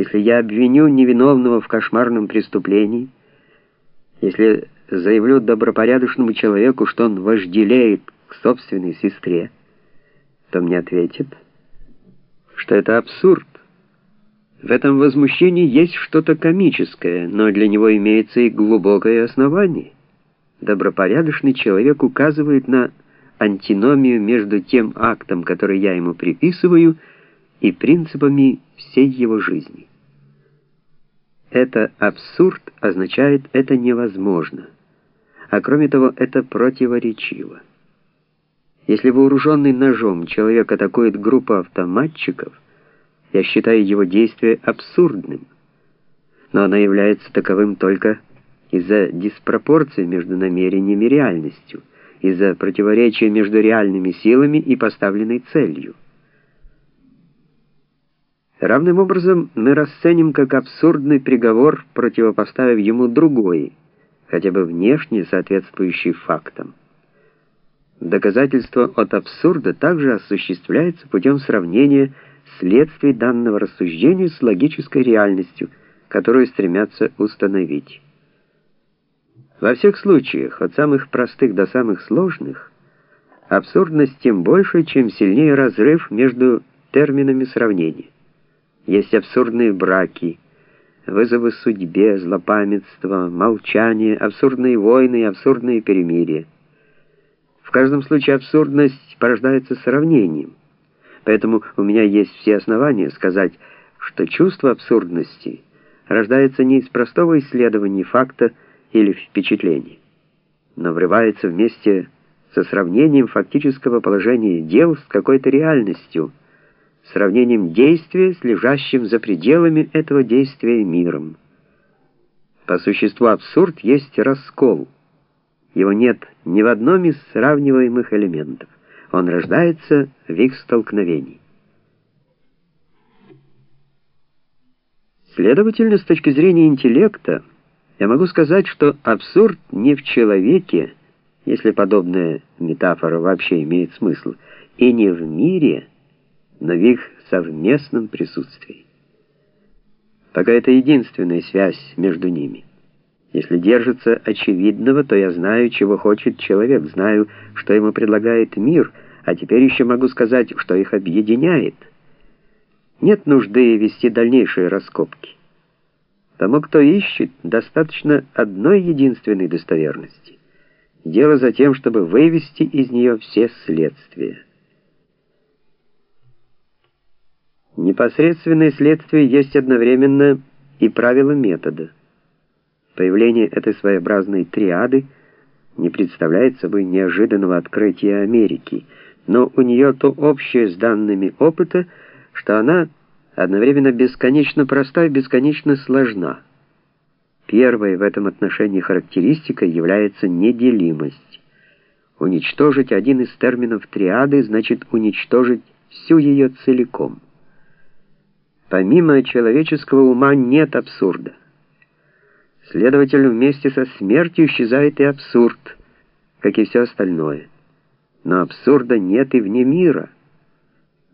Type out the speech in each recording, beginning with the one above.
Если я обвиню невиновного в кошмарном преступлении, если заявлю добропорядочному человеку, что он вожделеет к собственной сестре, то мне ответит, что это абсурд. В этом возмущении есть что-то комическое, но для него имеется и глубокое основание. Добропорядочный человек указывает на антиномию между тем актом, который я ему приписываю, и принципами всей его жизни. Это абсурд означает это невозможно, а кроме того это противоречиво. Если вооруженный ножом человек атакует группу автоматчиков, я считаю его действие абсурдным, но оно является таковым только из-за диспропорции между намерениями и реальностью, из-за противоречия между реальными силами и поставленной целью. Равным образом мы расценим как абсурдный приговор, противопоставив ему другой, хотя бы внешне соответствующий фактам. Доказательство от абсурда также осуществляется путем сравнения следствий данного рассуждения с логической реальностью, которую стремятся установить. Во всех случаях, от самых простых до самых сложных, абсурдность тем больше, чем сильнее разрыв между терминами сравнения. Есть абсурдные браки, вызовы судьбе, злопамятство, молчание, абсурдные войны и абсурдные перемирия. В каждом случае абсурдность порождается сравнением. Поэтому у меня есть все основания сказать, что чувство абсурдности рождается не из простого исследования факта или впечатления, но врывается вместе со сравнением фактического положения дел с какой-то реальностью, сравнением действия с лежащим за пределами этого действия миром. По существу абсурд есть раскол. Его нет ни в одном из сравниваемых элементов. Он рождается в их столкновении. Следовательно, с точки зрения интеллекта, я могу сказать, что абсурд не в человеке, если подобная метафора вообще имеет смысл, и не в мире, но в их совместном присутствии. Пока это единственная связь между ними. Если держится очевидного, то я знаю, чего хочет человек, знаю, что ему предлагает мир, а теперь еще могу сказать, что их объединяет. Нет нужды вести дальнейшие раскопки. Тому, кто ищет, достаточно одной единственной достоверности. Дело за тем, чтобы вывести из нее все следствия. Непосредственное следствие есть одновременно и правило метода. Появление этой своеобразной триады не представляет собой неожиданного открытия Америки, но у нее то общее с данными опыта, что она одновременно бесконечно проста и бесконечно сложна. Первой в этом отношении характеристикой является неделимость. Уничтожить один из терминов триады значит уничтожить всю ее целиком. Помимо человеческого ума нет абсурда. Следовательно, вместе со смертью исчезает и абсурд, как и все остальное. Но абсурда нет и вне мира.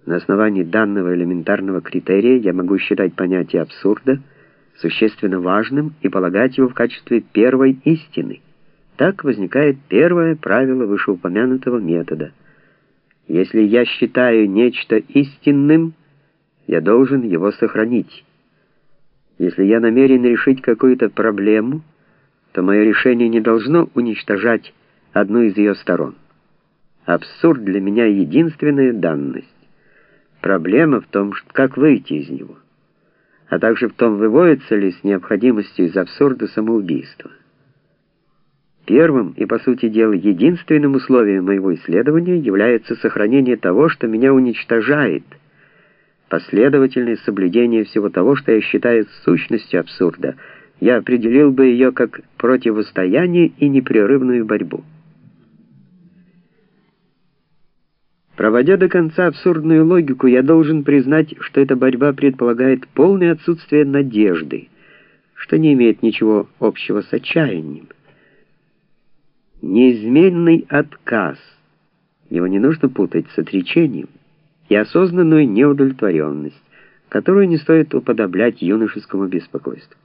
На основании данного элементарного критерия я могу считать понятие абсурда существенно важным и полагать его в качестве первой истины. Так возникает первое правило вышеупомянутого метода. Если я считаю нечто истинным, я должен его сохранить. Если я намерен решить какую-то проблему, то мое решение не должно уничтожать одну из ее сторон. Абсурд для меня единственная данность. Проблема в том, как выйти из него, а также в том, выводится ли с необходимостью из абсурда самоубийство. Первым и, по сути дела, единственным условием моего исследования является сохранение того, что меня уничтожает – последовательное соблюдение всего того, что я считаю сущностью абсурда. Я определил бы ее как противостояние и непрерывную борьбу. Проводя до конца абсурдную логику, я должен признать, что эта борьба предполагает полное отсутствие надежды, что не имеет ничего общего с отчаянием. Неизменный отказ. Его не нужно путать с отречением и осознанную неудовлетворенность. которую не стоит уподоблять юношескому беспокойству.